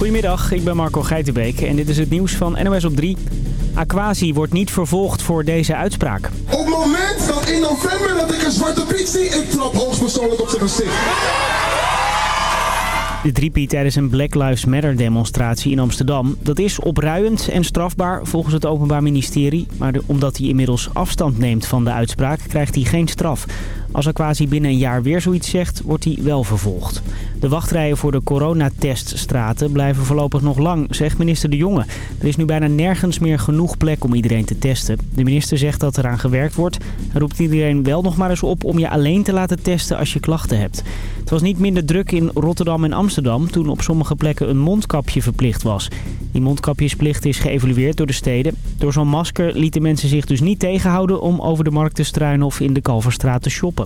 Goedemiddag, ik ben Marco Geitenbeek en dit is het nieuws van NOS op 3. Aquasi wordt niet vervolgd voor deze uitspraak. Op het moment dat in november dat ik een zwarte piet zie, ik trap hoogstpersoonlijk op zijn gezicht. De driepie tijdens een Black Lives Matter demonstratie in Amsterdam. Dat is opruiend en strafbaar volgens het Openbaar Ministerie. Maar omdat hij inmiddels afstand neemt van de uitspraak krijgt hij geen straf. Als Aquasi binnen een jaar weer zoiets zegt, wordt hij wel vervolgd. De wachtrijen voor de coronateststraten blijven voorlopig nog lang, zegt minister De Jonge. Er is nu bijna nergens meer genoeg plek om iedereen te testen. De minister zegt dat eraan gewerkt wordt. Hij roept iedereen wel nog maar eens op om je alleen te laten testen als je klachten hebt. Het was niet minder druk in Rotterdam en Amsterdam toen op sommige plekken een mondkapje verplicht was. Die mondkapjesplicht is geëvalueerd door de steden. Door zo'n masker lieten mensen zich dus niet tegenhouden om over de markt te struinen of in de Kalverstraat te shoppen.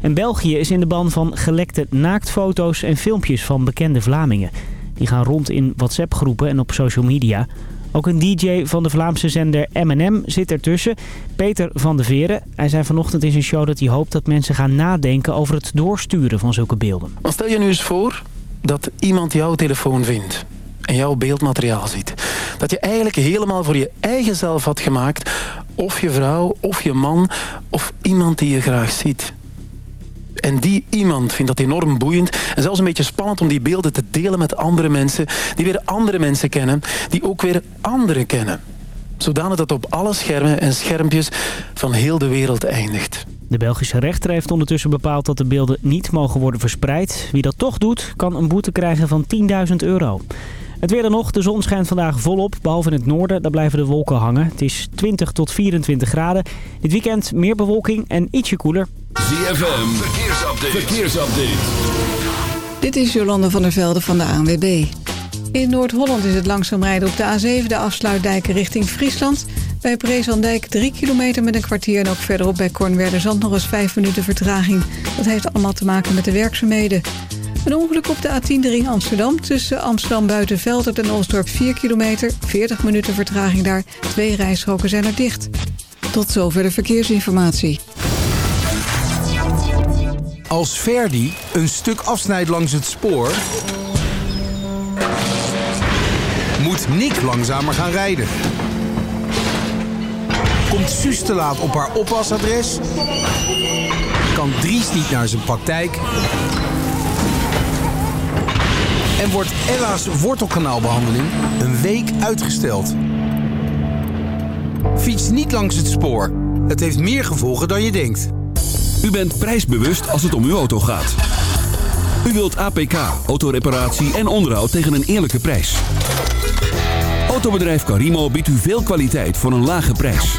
En België is in de ban van gelekte naaktfoto's en filmpjes van bekende Vlamingen. Die gaan rond in WhatsApp-groepen en op social media. Ook een DJ van de Vlaamse zender M&M zit ertussen, Peter van de Veren. Hij zei vanochtend in zijn show dat hij hoopt dat mensen gaan nadenken over het doorsturen van zulke beelden. Stel je nu eens voor dat iemand jouw telefoon vindt en jouw beeldmateriaal ziet. Dat je eigenlijk helemaal voor je eigen zelf had gemaakt. Of je vrouw, of je man, of iemand die je graag ziet. En die iemand vindt dat enorm boeiend en zelfs een beetje spannend om die beelden te delen met andere mensen die weer andere mensen kennen, die ook weer anderen kennen. Zodanig dat op alle schermen en schermpjes van heel de wereld eindigt. De Belgische rechter heeft ondertussen bepaald dat de beelden niet mogen worden verspreid. Wie dat toch doet, kan een boete krijgen van 10.000 euro. Het weer dan nog. De zon schijnt vandaag volop. Behalve in het noorden, daar blijven de wolken hangen. Het is 20 tot 24 graden. Dit weekend meer bewolking en ietsje koeler. ZFM, verkeersupdate. verkeersupdate. Dit is Jolande van der Velde van de ANWB. In Noord-Holland is het langzaam rijden op de A7, de afsluitdijken richting Friesland. Bij Preesandijk 3 kilometer met een kwartier... en ook verderop bij Kornwerderzand nog eens 5 minuten vertraging. Dat heeft allemaal te maken met de werkzaamheden. Een ongeluk op de A10 ring Amsterdam. Tussen Amsterdam Buitenveldert en Oostdorp 4 kilometer. 40 minuten vertraging daar. Twee rijstroken zijn er dicht. Tot zover de verkeersinformatie. Als Verdi een stuk afsnijdt langs het spoor... moet Nick langzamer gaan rijden. Komt Suus te laat op haar oppasadres... kan Dries niet naar zijn praktijk... en wordt Ella's wortelkanaalbehandeling een week uitgesteld. Fiets niet langs het spoor. Het heeft meer gevolgen dan je denkt. U bent prijsbewust als het om uw auto gaat. U wilt APK, autoreparatie en onderhoud tegen een eerlijke prijs. Autobedrijf Carimo biedt u veel kwaliteit voor een lage prijs.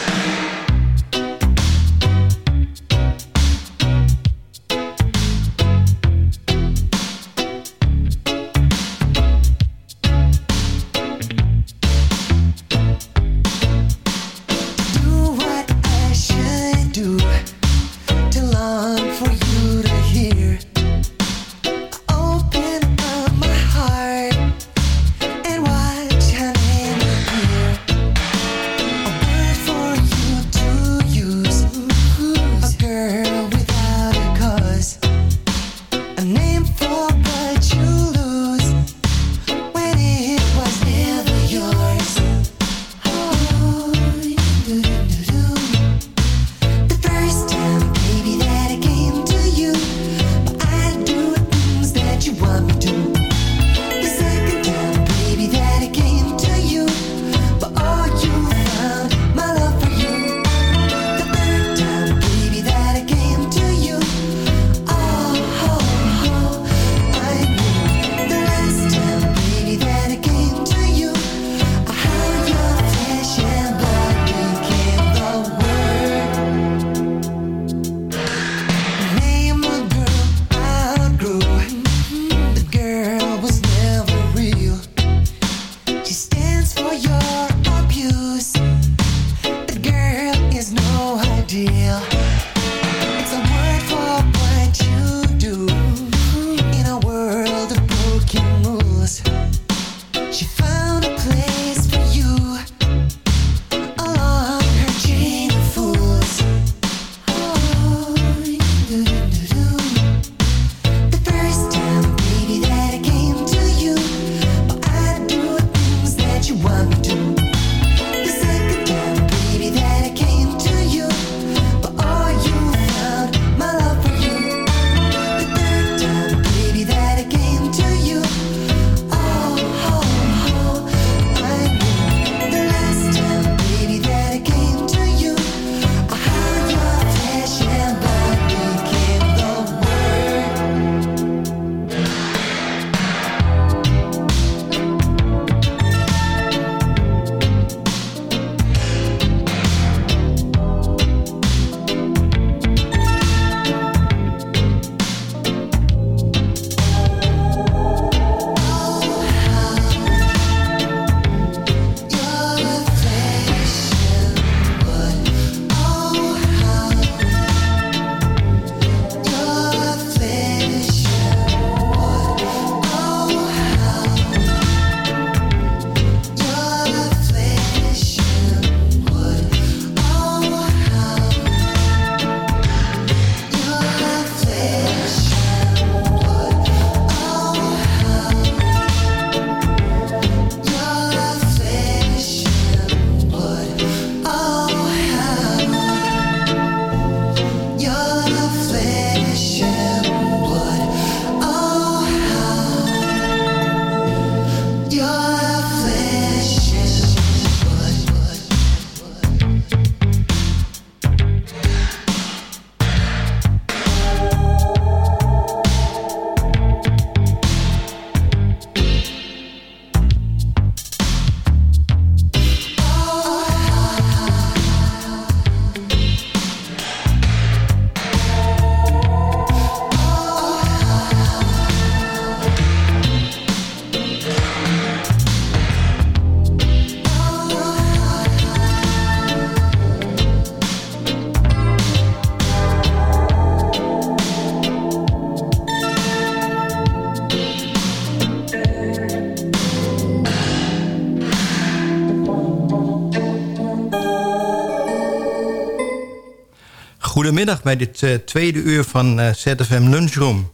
Goedemiddag bij dit eh, tweede uur van eh, ZFM Lunchroom.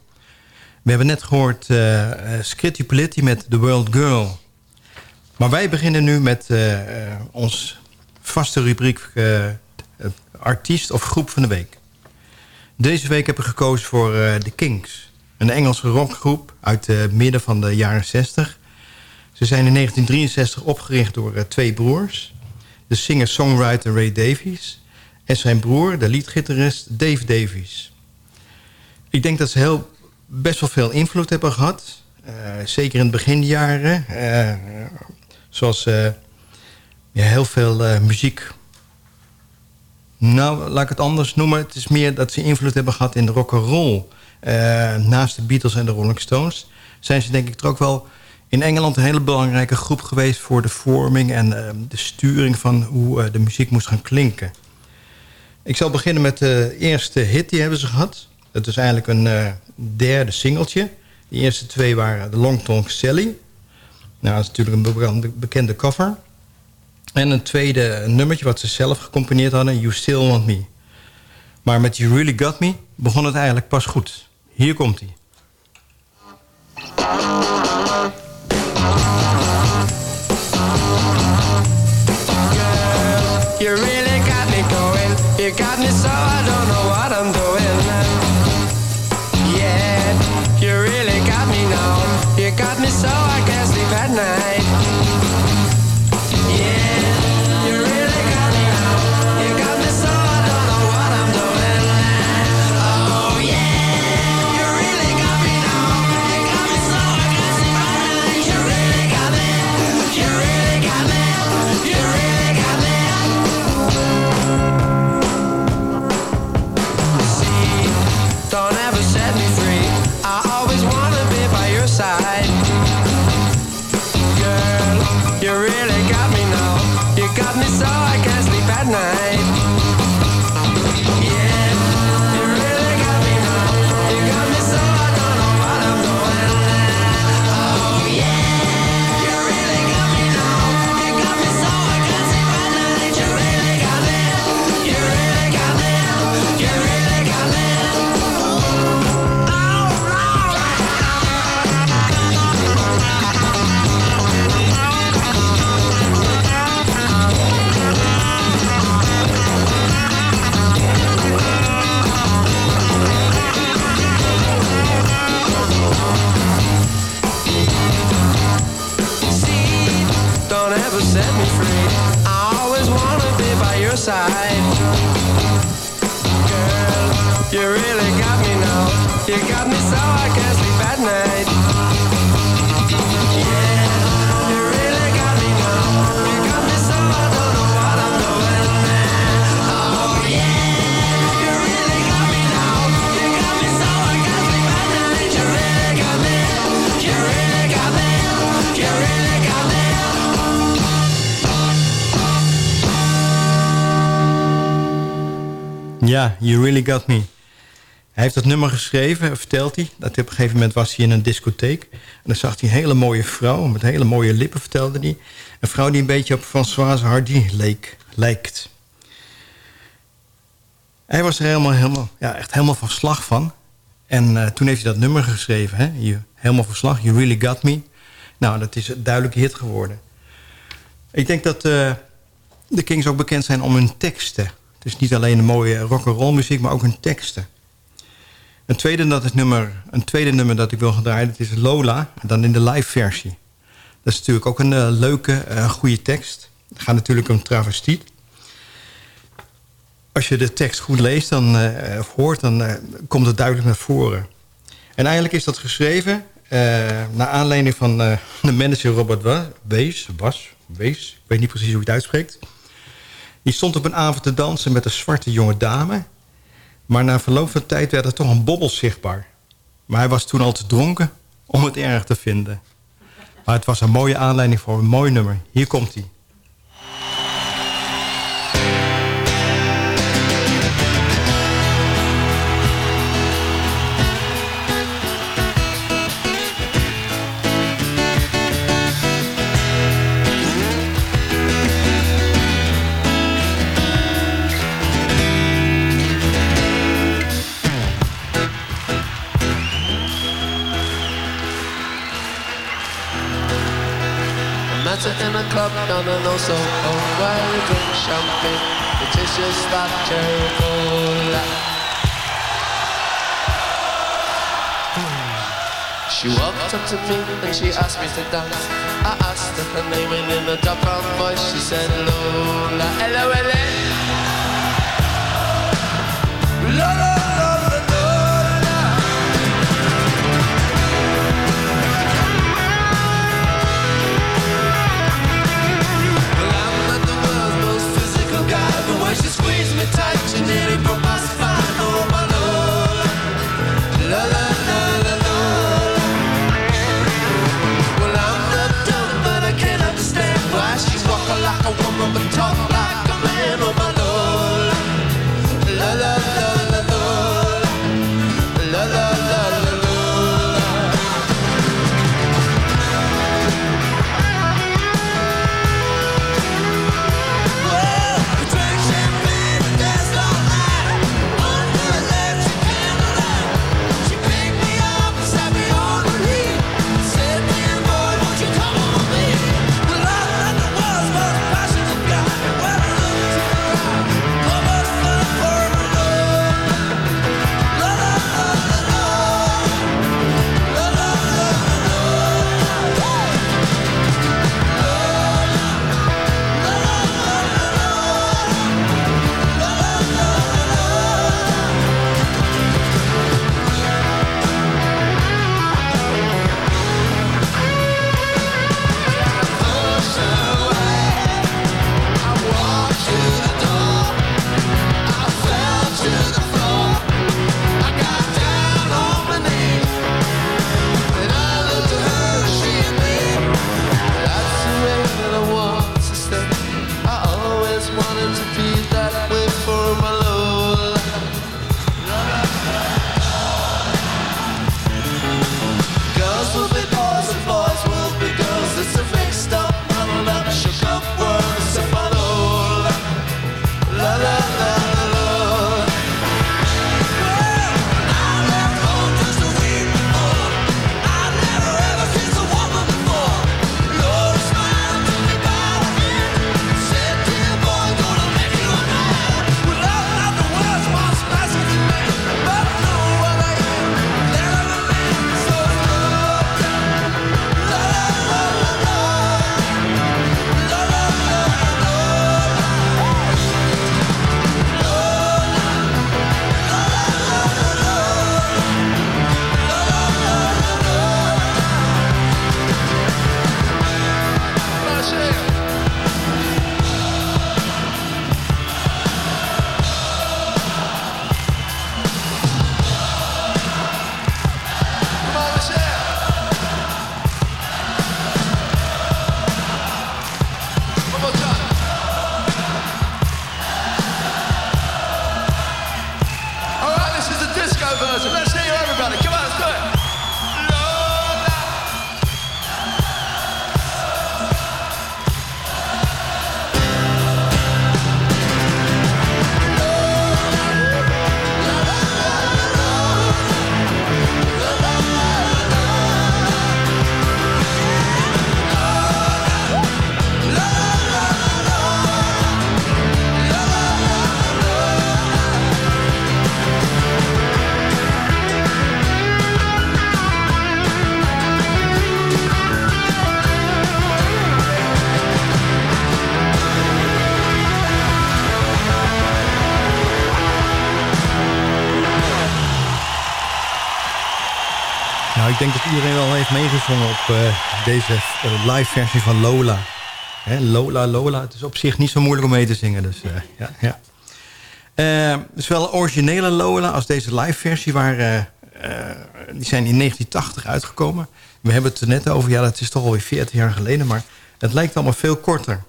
We hebben net gehoord uh, Skritty Politti met The World Girl. Maar wij beginnen nu met eh, eh, ons vaste rubriek eh, artiest of groep van de week. Deze week heb ik gekozen voor eh The Kings. Een Engelse rockgroep uit het midden van de jaren 60. Ze zijn in 1963 opgericht door eh, twee broers. De singer-songwriter Ray Davies en zijn broer, de leadgitarist Dave Davies. Ik denk dat ze heel, best wel veel invloed hebben gehad. Eh, zeker in de beginjaren. eh, zoals eh, ja, heel veel muziek. Nou, laat ik het anders noemen. Het is meer dat ze invloed hebben gehad in de rock'n'roll. Eh naast de Beatles en de Rolling Stones... zijn ze denk ik er ook wel in Engeland een hele belangrijke groep geweest... voor de vorming en de sturing van hoe de muziek moest gaan klinken. Ik zal beginnen met de eerste hit die hebben ze gehad. Dat is eigenlijk een eh, derde singeltje. De eerste twee waren The Long Tongue Sally. Nou, dat is natuurlijk een bekende cover. En een tweede nummertje wat ze zelf gecomponeerd hadden. You Still Want Me. Maar met You Really Got Me begon het eigenlijk pas goed. Hier komt hij. Don't ever set me free. I always wanna be by your side. Girl, you really got me now. You got me so I can't sleep at night. Ja, You Really Got Me. Hij heeft dat nummer geschreven, vertelt hij. Dat op een gegeven moment was hij in een discotheek. En dan zag hij een hele mooie vrouw, met hele mooie lippen, vertelde hij. Een vrouw die een beetje op Françoise Hardy leek, lijkt. Hij was er helemaal, helemaal, ja, echt helemaal van slag van. En eh, toen heeft hij dat nummer geschreven. Hè? Helemaal van slag, You Really Got Me. Nou, dat is een duidelijke hit geworden. Ik denk dat eh, de Kings ook bekend zijn om hun teksten. Het is niet alleen een mooie rock'n'roll muziek, maar ook hun teksten. Een tweede, dat is nummer, een tweede nummer dat ik wil gaan draaien, dat is Lola, dan in de live versie. Dat is natuurlijk ook een eh, leuke, eh, goede tekst. Het gaat natuurlijk om travestiet. Als je de tekst goed leest dan, eh, of hoort, dan komt het duidelijk naar voren. En eigenlijk is dat geschreven naar aanleiding van de manager Robert Wees, Was, Wees, ik weet niet precies hoe je het uitspreekt. Die stond op een avond te dansen met een zwarte jonge dame. Maar na verloop van tijd werd er toch een bobbel zichtbaar. Maar hij was toen al te dronken om het erg te vinden. Maar het was een mooie aanleiding voor een mooi nummer. Hier komt hij. In Osaka where we drink champagne. It just like cherry cola. She walked up to me and she asked me to dance. I asked her her name and in a dark brown voice she said Lola. Lola, the talk. Iedereen wel heeft meegezongen op eh, deze eh, live versie van Lola. Hè, Lola, Lola. Het is op zich niet zo moeilijk om mee te zingen. Dus, eh, ja, ja. Het is wel een originele Lola als deze live versie. Waar, eh, die zijn in 1980 uitgekomen. We hebben het er net over. Ja, dat is toch alweer 40 jaar geleden. Maar het lijkt allemaal veel korter.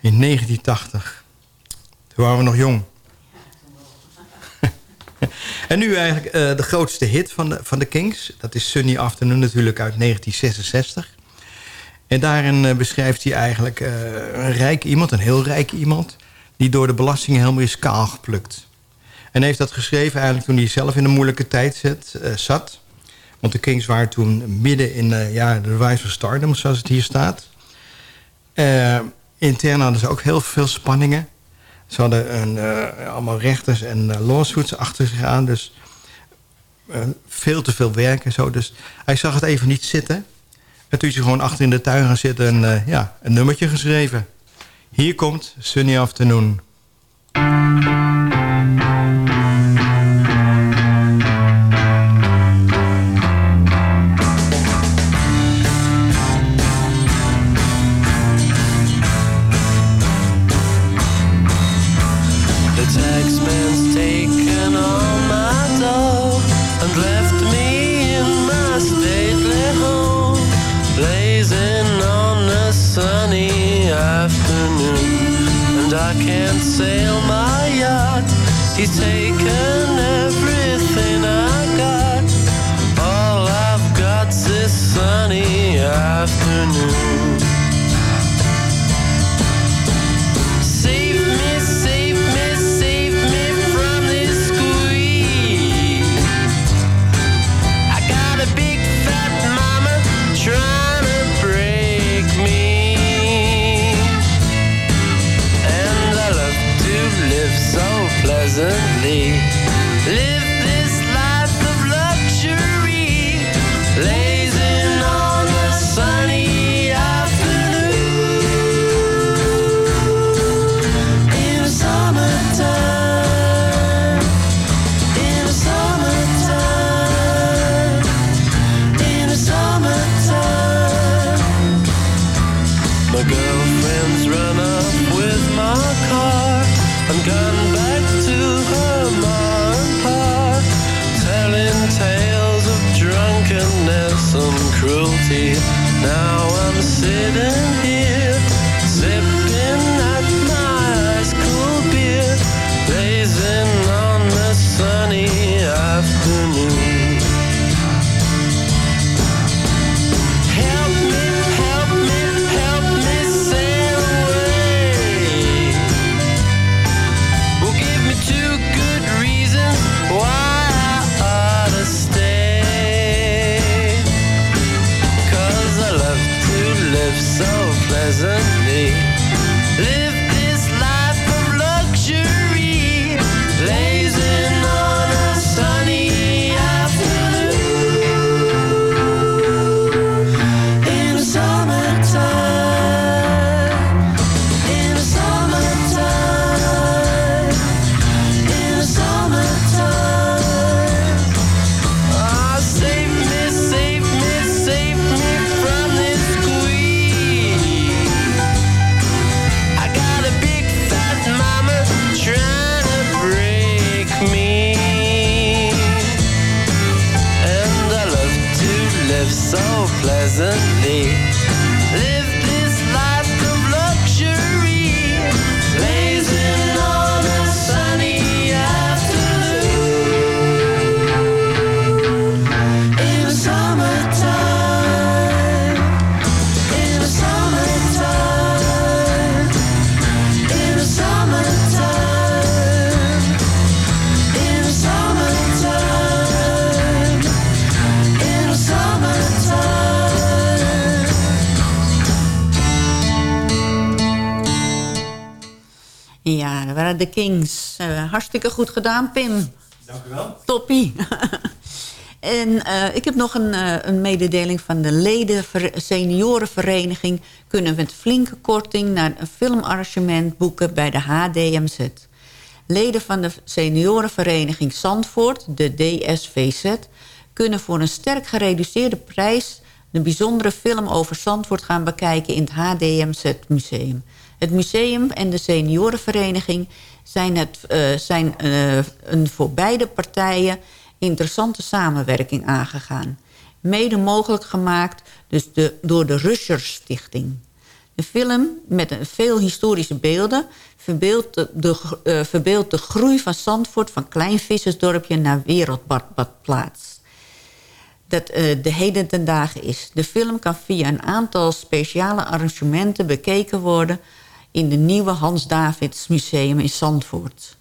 In 1980. Toen waren we nog jong. En nu eigenlijk eh, de grootste hit van de, van de Kings. Dat is Sunny Afternoon natuurlijk uit 1966. En daarin eh, beschrijft hij eigenlijk eh, een rijk iemand, een heel rijk iemand... die door de belastingen helemaal is kaal geplukt. En heeft dat geschreven eigenlijk toen hij zelf in een moeilijke tijd zet, zat. Want de Kings waren toen midden in ja, de rise of stardom, zoals het hier staat. Intern hadden ze ook heel veel spanningen. Ze hadden een, eh, allemaal rechters en eh, lawsuits achter zich aan. Dus eh, veel te veel werk en zo. Dus hij zag het even niet zitten. En toen is hij gewoon achter in de tuin gaan zitten en ja, een nummertje geschreven. Hier komt Sunny Afternoon. Hartstikke goed gedaan, Pim. Dank u wel. Toppie. en eh, ik heb nog een, eh, een mededeling van de leden seniorenvereniging... kunnen met flinke korting naar een filmarrangement boeken bij de HDMZ. Leden van de seniorenvereniging Zandvoort, de DSVZ... kunnen voor een sterk gereduceerde prijs... de bijzondere film over Zandvoort gaan bekijken in het HDMZ Museum. Het museum en de seniorenvereniging zijn, het, eh, zijn eh, een voor beide partijen interessante samenwerking aangegaan. Mede mogelijk gemaakt dus de, door de Rushers Stichting. De film met een veel historische beelden verbeeldt de, eh, verbeeldt de groei van Zandvoort... van klein vissersdorpje naar wereldbadplaats. Dat de heden ten dagen is. De film kan via een aantal speciale arrangementen bekeken worden... in de nieuwe Hans Davids Museum in Zandvoort.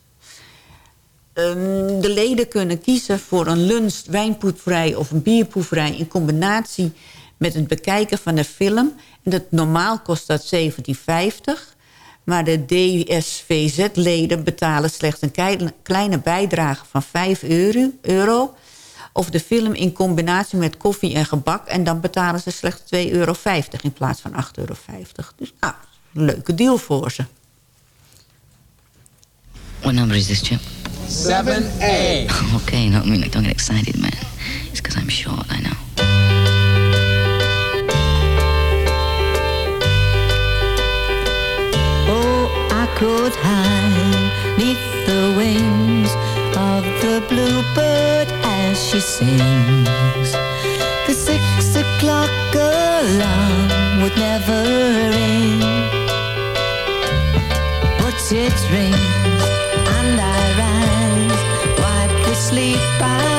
Ehm, de leden kunnen kiezen voor een lunch, wijnproeverij of een bierproeverij... in combinatie met het bekijken van de film. En dat normaal kost dat 17,50. Maar de DSVZ-leden betalen slechts een kleine bijdrage van 5 euro. Of de film in combinatie met koffie en gebak. En dan betalen ze slechts 2,50 euro in plaats van 8,50 euro. Dus een leuke deal voor ze. What number is this, Chip? 7A. Okay, no, I mean, like, don't get excited, man. It's because I'm short, I know. Oh, I could hide neath the wings of the bluebird as she sings. The six o'clock alarm would never ring, but it rings and I rise, wipe the sleep out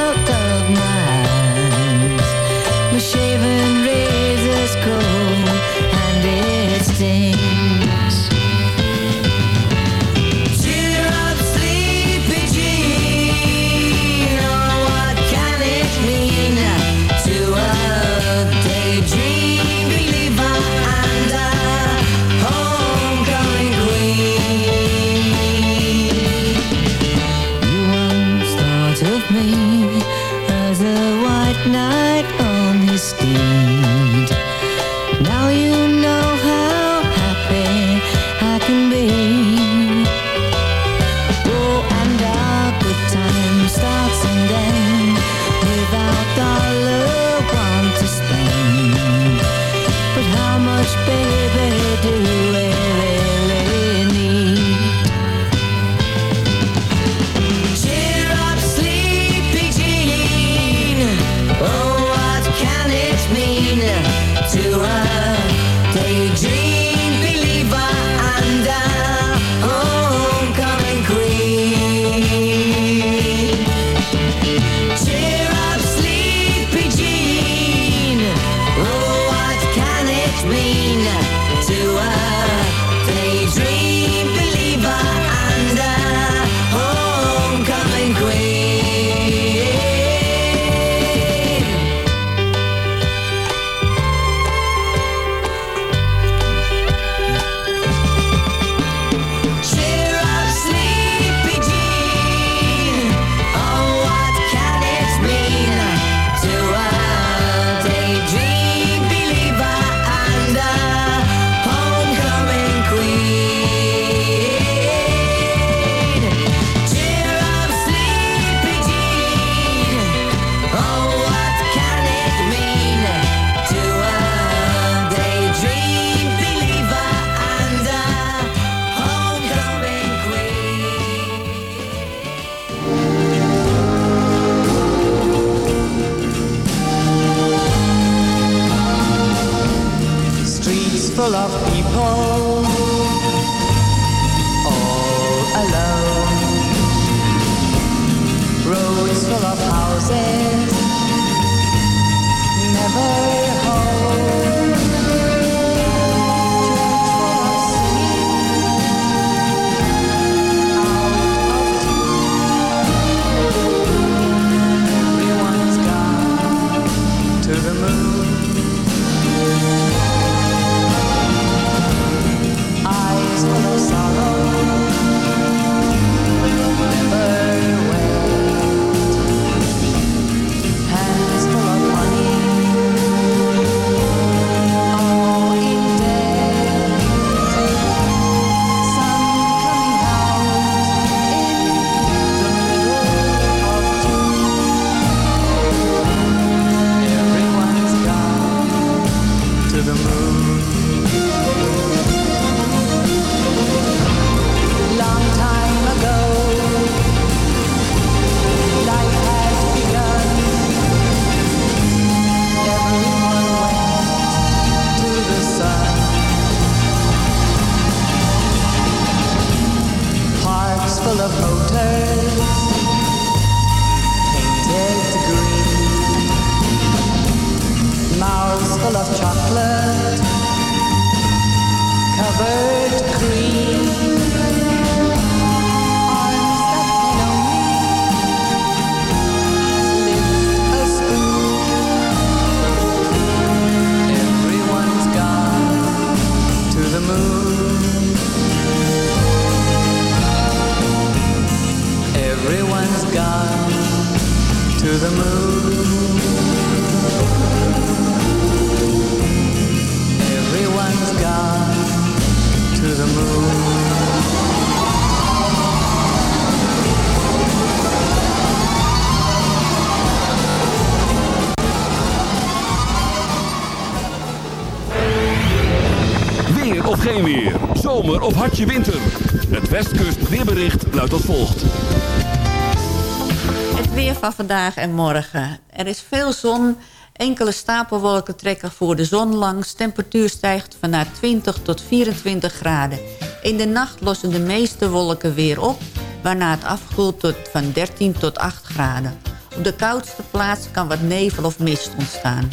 van vandaag en morgen. Er is veel zon. Enkele stapelwolken trekken voor de zon langs. Temperatuur stijgt van naar 20 tot 24 graden. In de nacht lossen de meeste wolken weer op... waarna het afkoelt tot van 13 tot 8 graden. Op de koudste plaats kan wat nevel of mist ontstaan.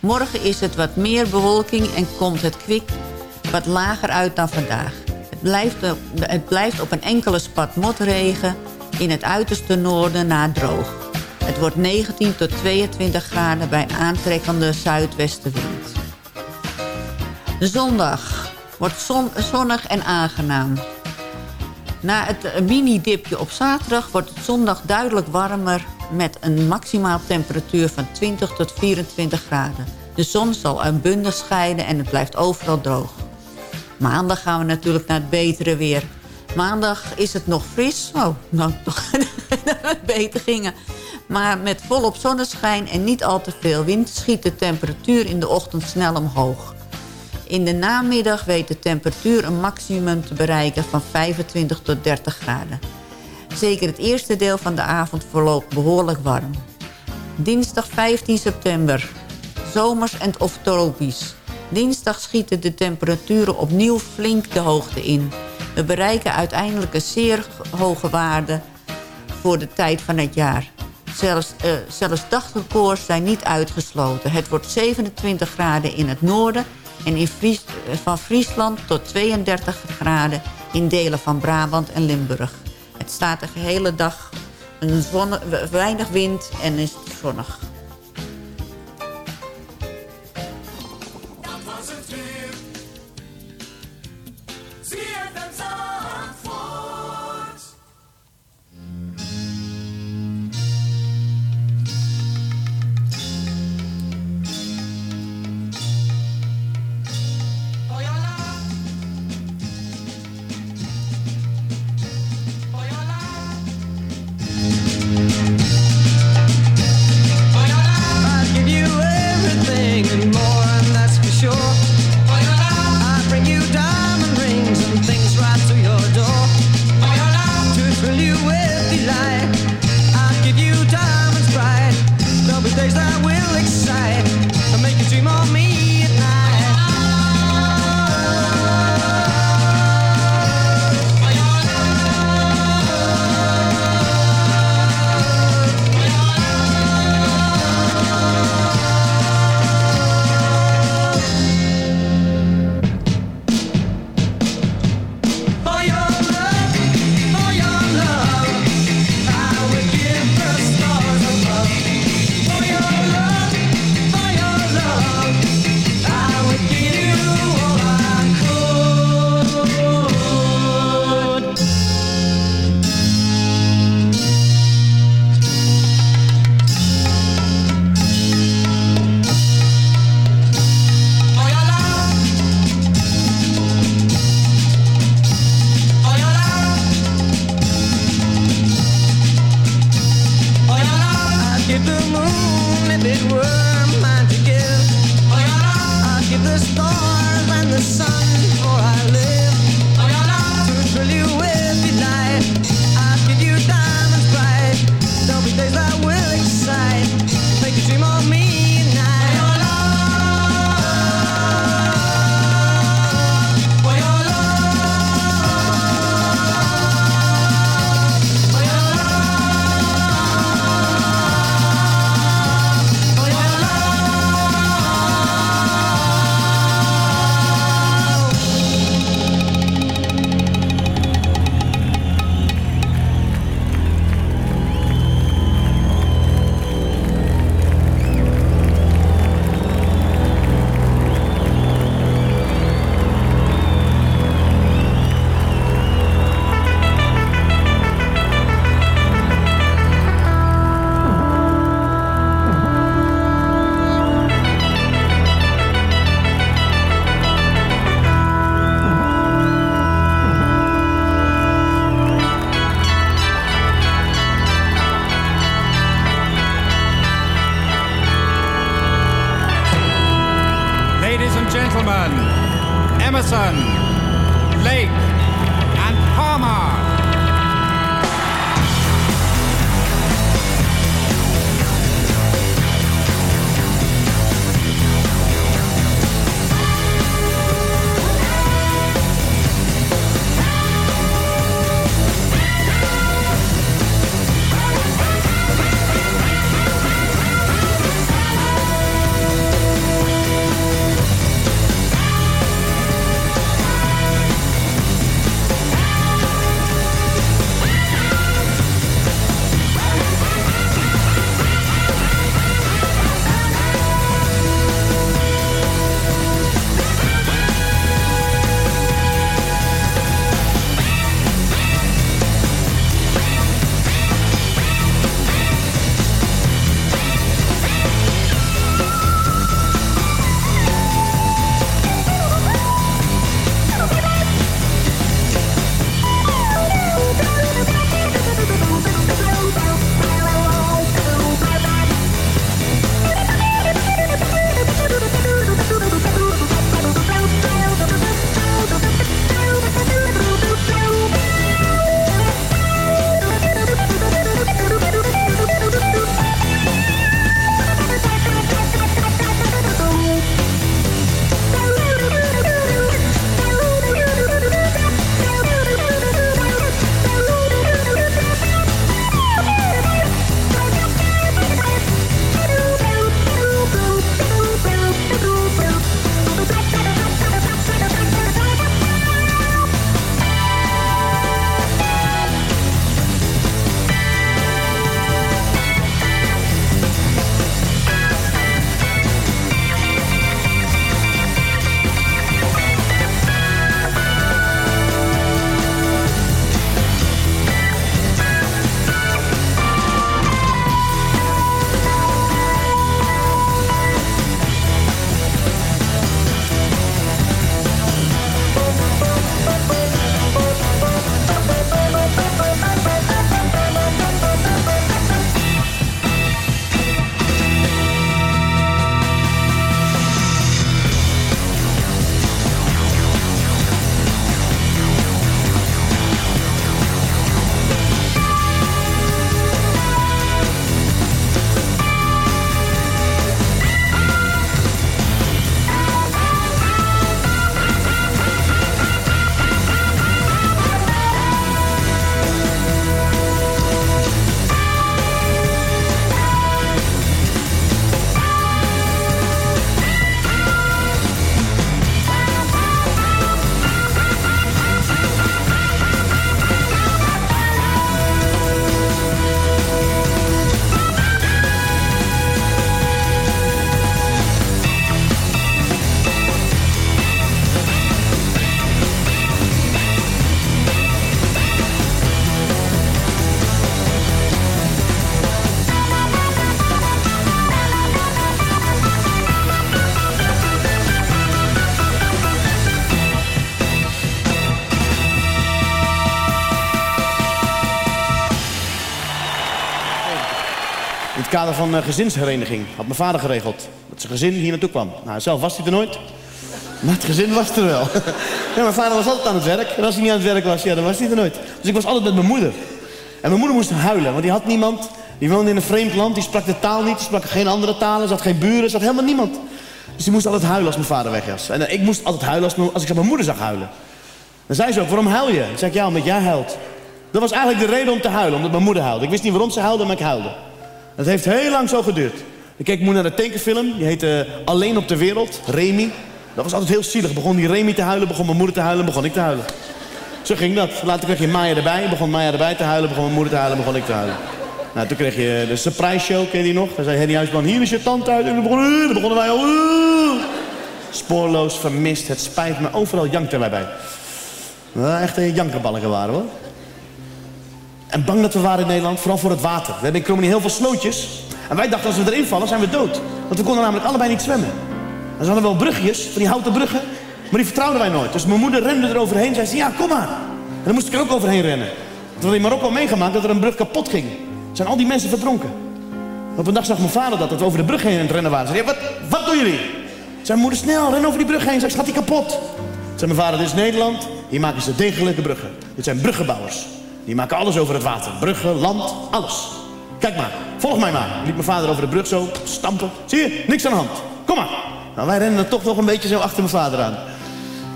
Morgen is het wat meer bewolking en komt het kwik wat lager uit dan vandaag. Het blijft op, het blijft op een enkele spat motregen in het uiterste noorden na droog. Het wordt 19 tot 22 graden bij aantrekkende zuidwestenwind. Zondag wordt zon, zonnig en aangenaam. Na het mini-dipje op zaterdag wordt het zondag duidelijk warmer... met een maximaal temperatuur van 20 tot 24 graden. De zon zal uitbundig schijnen en het blijft overal droog. Maandag gaan we natuurlijk naar het betere weer. Maandag is het nog fris. Oh, nou toch beter gingen. Maar met volop zonneschijn en niet al te veel wind... schiet de temperatuur in de ochtend snel omhoog. In de namiddag weet de temperatuur een maximum te bereiken van 25 tot 30 graden. Zeker het eerste deel van de avond verloopt behoorlijk warm. Dinsdag 15 september. Zomers en of tropisch. Dinsdag schieten de temperaturen opnieuw flink de hoogte in. We bereiken uiteindelijk een zeer hoge waarde voor de tijd van het jaar. Zelfs, eh, zelfs dagrecords zijn niet uitgesloten. Het wordt 27 graden in het noorden en in eh, van Friesland tot 32 graden in delen van Brabant en Limburg. Het staat de gehele dag een weinig wind en is zonnig. Het kader van een gezinshereniging had mijn vader geregeld. Dat zijn gezin hier naartoe kwam. Nou, zelf was hij er nooit. Maar het gezin was er wel. Ja, mijn vader was altijd aan het werk. En als hij niet aan het werk was, ja, dan was hij er nooit. Dus ik was altijd met mijn moeder. En mijn moeder moest huilen, want die had niemand. Die woonde in een vreemd land, die sprak de taal niet. Die sprak geen andere talen, ze had geen buren, ze had helemaal niemand. Dus die moest altijd huilen als mijn vader weg was. En eh, ik moest altijd huilen als, mijn- als ik mijn moeder zag huilen. Dan zei ze ook, waarom huil je? Dan zei ja, omdat jij huilt. Dat was eigenlijk de reden om te huilen, omdat mijn moeder huilde. Ik wist niet waarom ze huilde, maar ik huilde. Dat heeft heel lang zo geduurd. Ik keek moe naar de tekenfilm, die heette Alleen op de Wereld, Remy. Dat was altijd heel zielig. Begon die Remy te huilen, begon mijn moeder te huilen, begon ik te huilen. Zo ging dat. Later kreeg je Maya erbij, begon Maya erbij te huilen, begon mijn moeder te huilen, begon ik te huilen. Nou, toen kreeg je de surprise show, ken je die nog? Daar zei Henny Huisman, hier is je tante uit. En dan begonnen, dan begonnen wij al... Spoorloos, vermist, het spijt me. Overal jankten wij bij. Nou, echt jankerbalken waren we. En bang dat we waren in Nederland, vooral voor het water. We hebben in Krommenie heel veel slootjes. En wij dachten, als we erin vallen, zijn we dood. Want we konden namelijk allebei niet zwemmen. En ze hadden wel brugjes, van die houten bruggen. Maar die vertrouwden wij nooit. Dus mijn moeder rende er overheen. Zei ze, ja, kom maar. En dan moest ik er ook overheen rennen. Want we hadden in Marokko meegemaakt dat er een brug kapot ging. Zijn al die mensen verdronken. Op een dag zag mijn vader dat, dat we over de brug heen aan het rennen waren. Zei, hij, wat, wat doen jullie? Zei mijn moeder, snel, ren over die brug heen. Zei, gaat die kapot? Zei mijn vader, dit is Nederland. Hier maken ze degelijke bruggen. Dit zijn bruggenbouwers. Die maken alles over het water. Bruggen, land, alles. Kijk maar, volg mij maar. Liep mijn vader over de brug zo, stampen. Zie je, niks aan de hand. Kom maar. Nou, wij rennen toch nog een beetje zo achter mijn vader aan.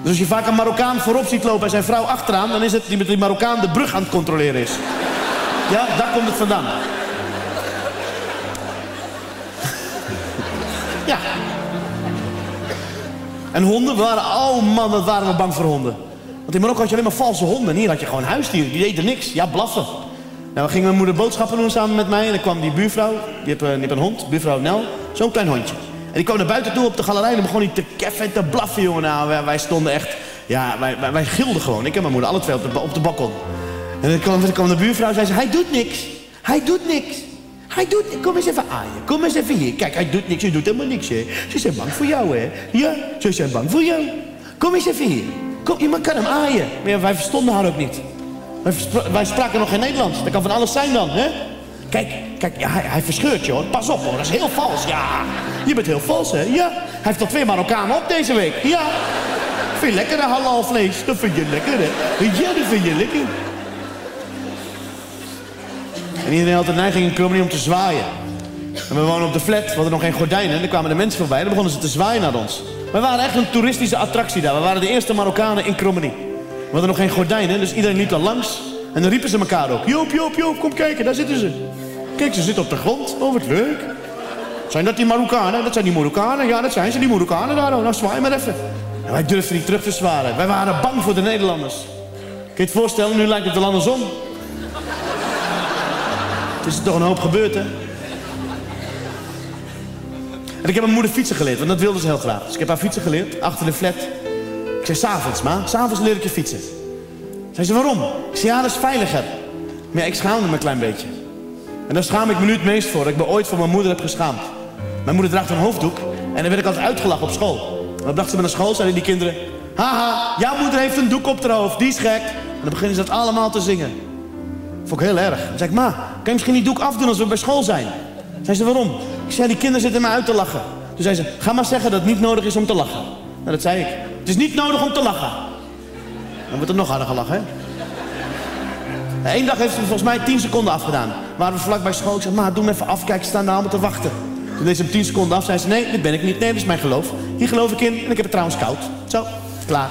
Dus als je vaak een Marokkaan voorop ziet lopen en zijn vrouw achteraan... dan is het die met die Marokkaan de brug aan het controleren is. Ja, daar komt het vandaan. Ja. En honden, we waren, oh man, wat waren we bang voor honden. Want in Marokko had je alleen maar valse honden. En hier had je gewoon huisdieren, die deden niks. Ja, blaffen. Nou, we gingen mijn moeder boodschappen doen samen met mij. En dan kwam die buurvrouw, eh, die heeft een hond, buurvrouw Nel. Zo'n klein hondje. En die kwam naar buiten toe op de galerij en begon hij te keffen en te blaffen, jongen. Nou, wij, stonden echt, ja, wij, wij, gilden gewoon. Ik en mijn moeder, alle twee op de, de balkon. En dan kwam, kwam de buurvrouw en zei ze, hij doet niks. Hij doet niks. Hij doet, kom eens even aaien. Kom eens even hier. Kijk, hij doet niks. Hij doet helemaal niks, hè. Ze zijn bang voor jou, hè. Ja, ze zijn bang voor jou. Kom eens even hier. Kom, je kan hem aaien. Maar ja, wij verstonden haar ook niet. Wij, spraken nog geen Nederlands. Dat kan van alles zijn dan, hè. Kijk, kijk, hij, hij verscheurt je, hoor. Pas op, hoor. Dat is heel vals. Ja, je bent heel vals, hè. Ja, hij heeft al twee Marokkanen op deze week. Ja. Vind je lekker, hè, halal vlees? Dat vind je lekker, hè. Ja, dat vind je lekker. En iedereen had de neiging in om te zwaaien. En we wonen op de flat, we hadden nog geen gordijnen. En er kwamen de mensen voorbij en dan begonnen ze te zwaaien naar ons. Wij waren echt een toeristische attractie daar. We waren de eerste Marokkanen in Krommenie. We hadden nog geen gordijnen, dus iedereen liep daar langs. En dan riepen ze elkaar ook. Joop, Joop, Joop, kom kijken, daar zitten ze. Kijk, ze zitten op de grond. Oh, wat leuk. Zijn dat die Marokkanen? Dat zijn die Marokkanen. Ja, dat zijn ze, die Marokkanen daar. Oh, nou, zwaai maar even. En wij durfden niet terug te zwaaien. Wij waren bang voor de Nederlanders. Kun je het voorstellen? Nu lijkt het wel andersom. Het is toch een hoop gebeurd, hè? En ik heb mijn moeder fietsen geleerd, want dat wilde ze heel graag. Dus ik heb haar fietsen geleerd, achter de flat. Ik zei, s'avonds, ma, s'avonds leer ik je fietsen. Zei ze, waarom? Ik zei, ja, dat is veiliger. Maar ja, ik schaamde me een klein beetje. En daar schaam ik me nu het meest voor, ik me ooit voor mijn moeder heb geschaamd. Mijn moeder draagt een hoofddoek en dan werd ik altijd uitgelachen op school. En dan bracht ze me naar school, zeiden die kinderen... Haha, jouw moeder heeft een doek op haar hoofd, die is gek. En dan beginnen ze dat allemaal te zingen. Vond ik heel erg. Dan zei ik, ma, kan je misschien die doek afdoen als we bij school zijn? Zei ze, waarom? Ik zei, die kinderen zitten mij uit te lachen. Toen zei ze, ga maar zeggen dat het niet nodig is om te lachen. Nou, dat zei ik. Het is niet nodig om te lachen. Dan wordt er nog harder gelachen, hè? Eén dag heeft ze volgens mij 10 seconden afgedaan. Waren we vlak bij school. Ik zei, ma, doe hem even af. Kijk, ze staan daar allemaal te wachten. Toen deed ze hem 10 seconden af. Zei ze, nee, dit ben ik niet. Nee, dit is mijn geloof. Hier geloof ik in. En ik heb het trouwens koud. Zo, klaar.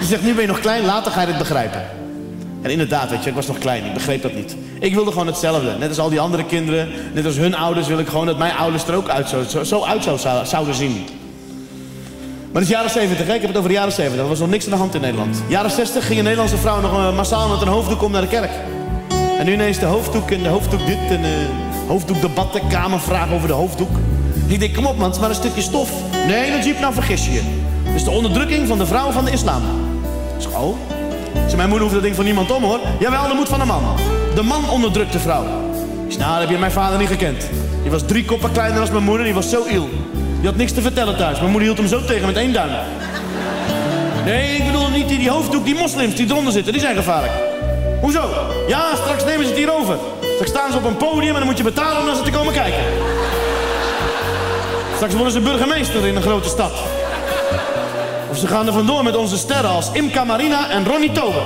Ze zegt, nu ben je nog klein. Later ga je het begrijpen. En inderdaad, weet je, ik was nog klein, ik begreep dat niet. Ik wilde gewoon hetzelfde. Net als al die andere kinderen, net als hun ouders, wil ik gewoon dat mijn ouders er ook uit zo, zo, uit zou, zou- zouden zien. Maar het is jaren 70, hè? ik heb het over de jaren 70. Er was nog niks aan de hand in Nederland. Jaren 60 gingen Nederlandse vrouwen nog eh, massaal met een hoofddoek om naar de kerk. En nu ineens de hoofddoek en de hoofddoek dit en uh, hoofddoekdebatten, kamervragen over de hoofddoek. Ik denk, kom op man, het is maar een stukje stof. Nee, dat jeep, nou vergis je je. Het is de onderdrukking van de vrouw van de islam. School? Mijn moeder hoeft dat ding van niemand om hoor. Jawel, dat moet van de man. De man onderdrukt de vrouw. Nou, dat heb je mijn vader niet gekend. Die was drie koppen kleiner dan mijn moeder, die was zo iel. Die had niks te vertellen thuis. Mijn moeder hield hem zo tegen met één duim. Nee, ik bedoel niet die, die hoofddoek, die moslims die eronder zitten, die zijn gevaarlijk. Hoezo? Ja, straks nemen ze het hier over. Straks staan ze op een podium en dan moet je betalen om naar ze te komen kijken. Straks worden ze burgemeester in een grote stad. Ze gaan er vandoor met onze sterren als Imka Marina en Ronnie Tober.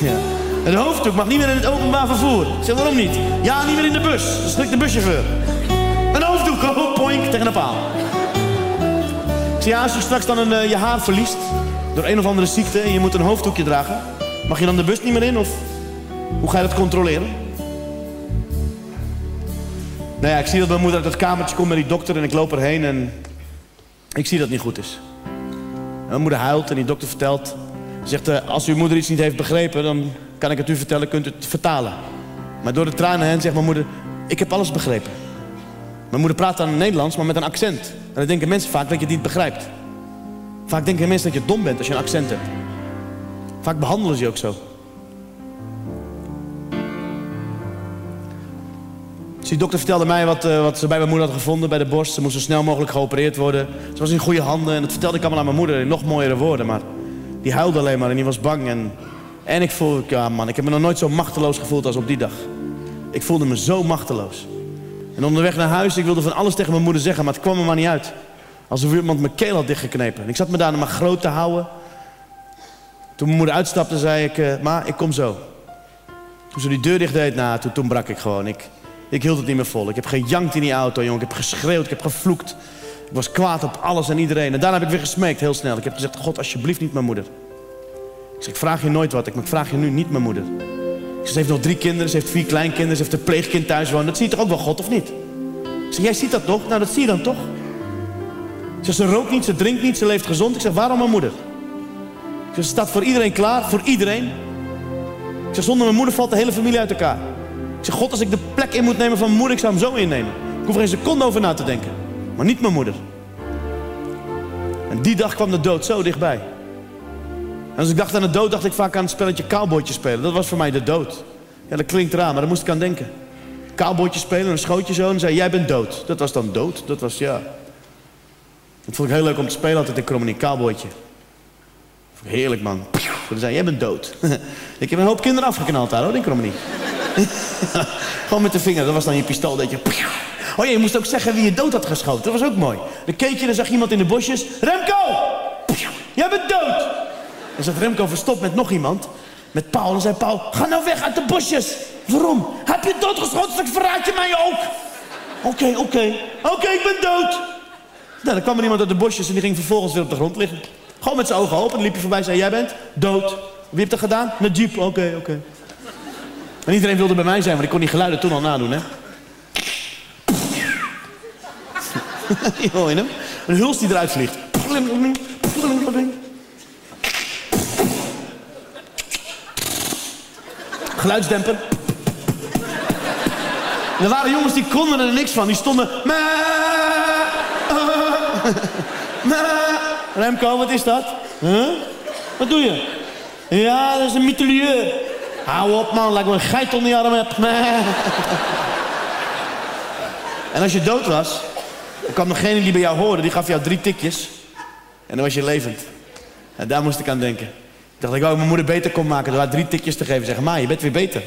Ja. Een hoofddoek mag niet meer in het openbaar vervoer. Ik zeg, waarom niet? Ja, niet meer in de bus. Dat is de buschauffeur. Een hoofddoek, oh, poink, tegen een paal. Ik zeg, ja, als je straks dan een, eh, je haar verliest... door een of andere ziekte en je moet een hoofddoekje dragen... mag je dan de bus niet meer in of hoe ga je dat controleren? Nou ja, ik zie dat mijn moeder uit het kamertje komt met die dokter... en ik loop erheen en ik zie dat het niet goed is. Mijn moeder huilt en die dokter vertelt... zegt, eh, als uw moeder iets niet heeft begrepen... dan kan ik het u vertellen, kunt u het vertalen. Maar door de tranen heen zegt mijn moeder... ik heb alles begrepen. Mijn moeder praat dan Nederlands, maar met een accent. En dan denken mensen vaak dat je het niet begrijpt. Vaak denken mensen dat je dom bent als je een accent hebt. Vaak behandelen ze je ook zo. Die dokter vertelde mij wat, eh, wat ze bij mijn moeder had gevonden bij de borst. Ze moest zo snel mogelijk geopereerd worden. Ze was in goede handen en dat vertelde ik allemaal aan mijn moeder in nog mooiere woorden. Maar die huilde alleen maar en die was bang. En, en ik voelde, ja man, ik heb me nog nooit zo machteloos gevoeld als op die dag. Ik voelde me zo machteloos. En onderweg naar huis, ik wilde van alles tegen mijn moeder zeggen, maar het kwam er maar niet uit. Alsof iemand mijn keel had dichtgeknepen. En ik zat me daar maar groot te houden. Toen mijn moeder uitstapte, zei ik... eh ma, ik kom zo. Toen ze die deur dicht deed, nou, toen, toen brak ik gewoon. Ik, ik hield het niet meer vol. Ik heb gejankt in die auto, jongen. Ik heb geschreeuwd, ik heb gevloekt. Ik was kwaad op alles en iedereen. En daarna heb ik weer gesmeekt, heel snel. Ik heb gezegd, God, alsjeblieft niet mijn moeder. Ik zeg, ik vraag je nooit wat, ik, ik vraag je nu niet mijn moeder. Ze heeft nog drie kinderen, ze heeft vier kleinkinderen... ze heeft een pleegkind thuis wonen. Dat zie je toch ook wel, God, of niet? Ik zeg, jij ziet dat toch? Nou, dat zie je dan toch? Ze rookt niet, ze drinkt niet, ze leeft gezond. Ik zeg, waarom mijn moeder? Ze staat voor iedereen klaar, voor iedereen. Ik zeg, zonder mijn moeder valt de hele familie uit elkaar. Zeg, God, als ik de plek in moet nemen van mijn moeder, ik zou hem zo innemen. Ik hoef er geen seconde over na te denken. Maar niet mijn moeder. En die dag kwam de dood zo dichtbij. En als ik dacht aan de dood, dacht ik vaak aan het spelletje cowboytje spelen. Dat was voor mij de dood. Ja, dat klinkt raar, maar daar moest ik aan denken. Cowboytje spelen, een schootje zo en zei, jij bent dood. Dat was dan dood. Dat was, ja... Dat vond ik heel leuk om te spelen altijd in Krommenie, cowboytje. Heerlijk, man. Ze zei, jij bent dood. ik heb een hoop kinderen afgeknald daar, hoor, in Krommenie. Gewoon met de vinger, dat was dan je pistool. Dat je... Oh ja, je moest ook zeggen wie je dood had geschoten. Dat was ook mooi. Dan keek je, dan zag iemand in de bosjes. Remco! Jij bent dood! Dan zat Remco verstopt met nog iemand. Met Paul. En zei Paul, ga nou weg uit de bosjes. Waarom? Heb je doodgeschoten, verraad je mij ook. Oké, oké. Oké, ik ben dood. Nou, dan kwam er iemand uit de bosjes en die ging vervolgens weer op de grond liggen. Gewoon met zijn ogen open. Dan liep je voorbij en zei, jij bent dood. Wie hebt dat gedaan? Jeep. Oké, oké. En iedereen wilde bij mij zijn, want ik kon die geluiden toen al nadoen, hè. Je hem? Een huls die eruit vliegt. Geluidsdemper. Er waren jongens die konden er niks van. Die stonden... Remco, wat is dat? Wat doe je? Ja, dat is een mitrailleur. Hou op man, lijkt me een geit onder je arm heb. En als je dood was, dan kwam degene die bij jou hoorde, die gaf jou drie tikjes. En dan was je levend. En daar moest ik aan denken. Ik dacht, ik wou mijn moeder beter kon maken door haar drie tikjes te geven. Zeggen, ma, je bent weer beter.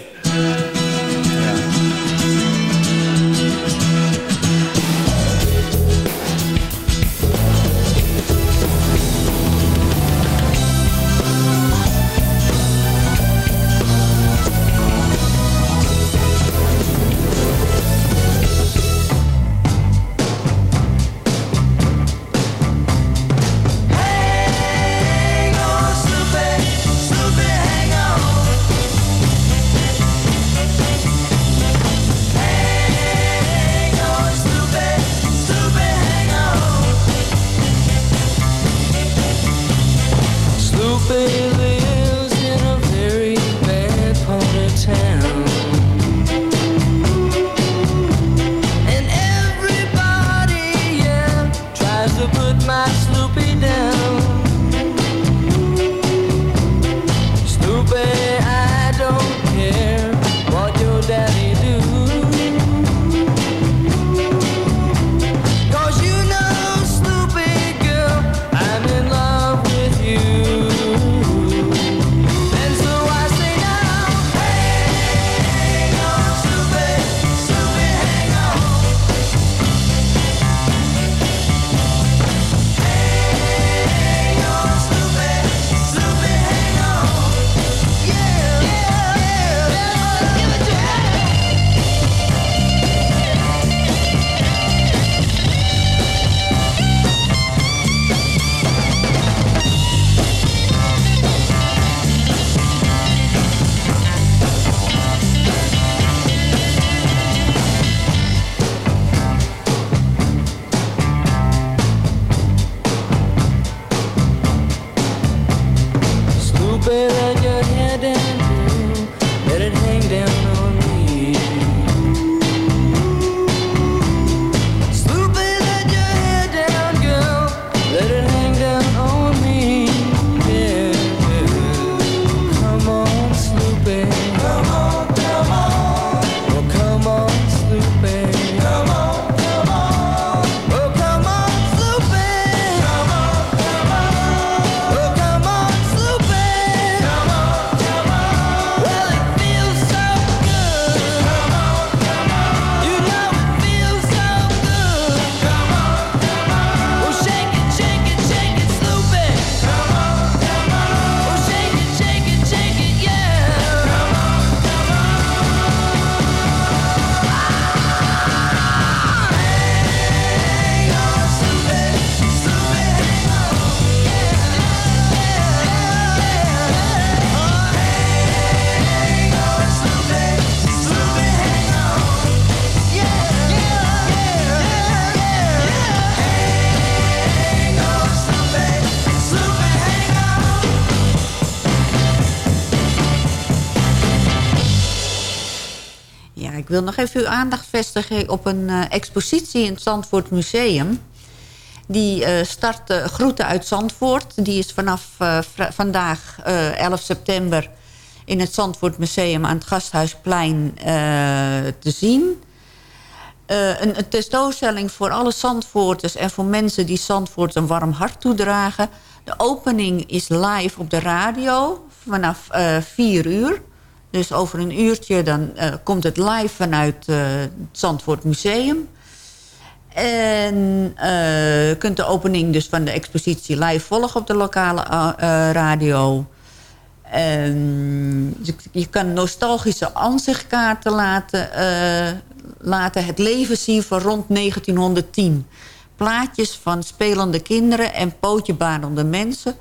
Wil nog even uw aandacht vestigen op een eh, expositie in het Zandvoort Museum. Die eh, start eh, Groeten uit Zandvoort. Die is vanaf vandaag, eh, 11 september, in het Zandvoort Museum aan het Gasthuisplein te zien. Een, een tentoonstelling voor alle Zandvoorters en voor mensen die Zandvoort een warm hart toedragen. De opening is live op de radio vanaf eh 4 uur. Dus over een uurtje dan, eh, komt het live vanuit eh, het Zandvoort Museum. En eh, je kunt de opening dus van de expositie live volgen op de lokale eh, eh, radio. Je, kan nostalgische aanzichtkaarten laten, eh, laten het leven zien van rond 1910. Plaatjes van spelende kinderen en pootjebanende mensen.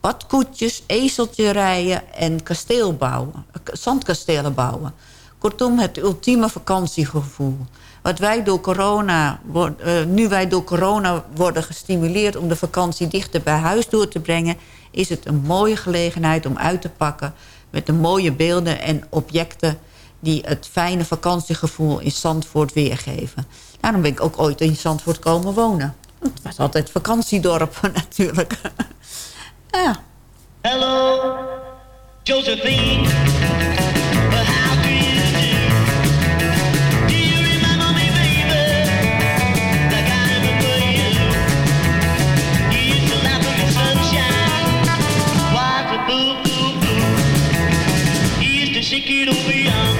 Badkoetjes, ezeltje rijden en kasteel bouwen, eh, zandkastelen bouwen. Kortom, het ultieme vakantiegevoel. Wat wij door corona, eh, nu wij door corona worden gestimuleerd... om de vakantie dichter bij huis door te brengen... is het een mooie gelegenheid om uit te pakken... met de mooie beelden en objecten... die het fijne vakantiegevoel in Zandvoort weergeven. Daarom ben ik ook ooit in Zandvoort komen wonen. Het was altijd vakantiedorp natuurlijk. Ja. Hello, Josephine. How do you do? Do you remember me, baby? Like I remember you. You used to laugh sunshine. You used to shake it over yonder.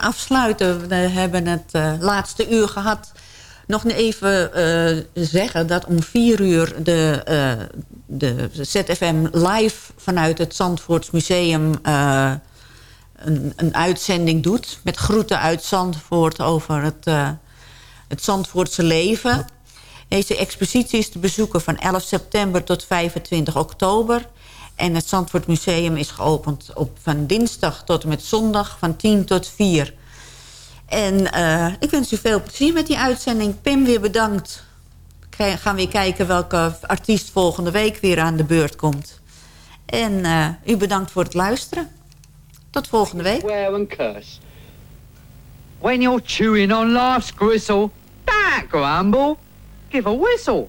Afsluiten. We hebben het eh, laatste uur gehad. Nog even eh, zeggen dat om vier uur de, eh, de ZFM live vanuit het Zandvoorts Museum een, een uitzending doet. Met groeten uit Zandvoort over het, het Zandvoortse leven. Deze expositie is te bezoeken van 11 september tot 25 oktober. En het Zandvoort Museum is geopend op van dinsdag tot en met zondag van 10 tot 4. En eh, ik wens u veel plezier met die uitzending. Pim, weer bedankt. We gaan weer kijken welke artiest volgende week weer aan de beurt komt. En eh, u bedankt voor het luisteren. Tot volgende week. When you're chewing on life's gristle, don't grumble, give a whistle.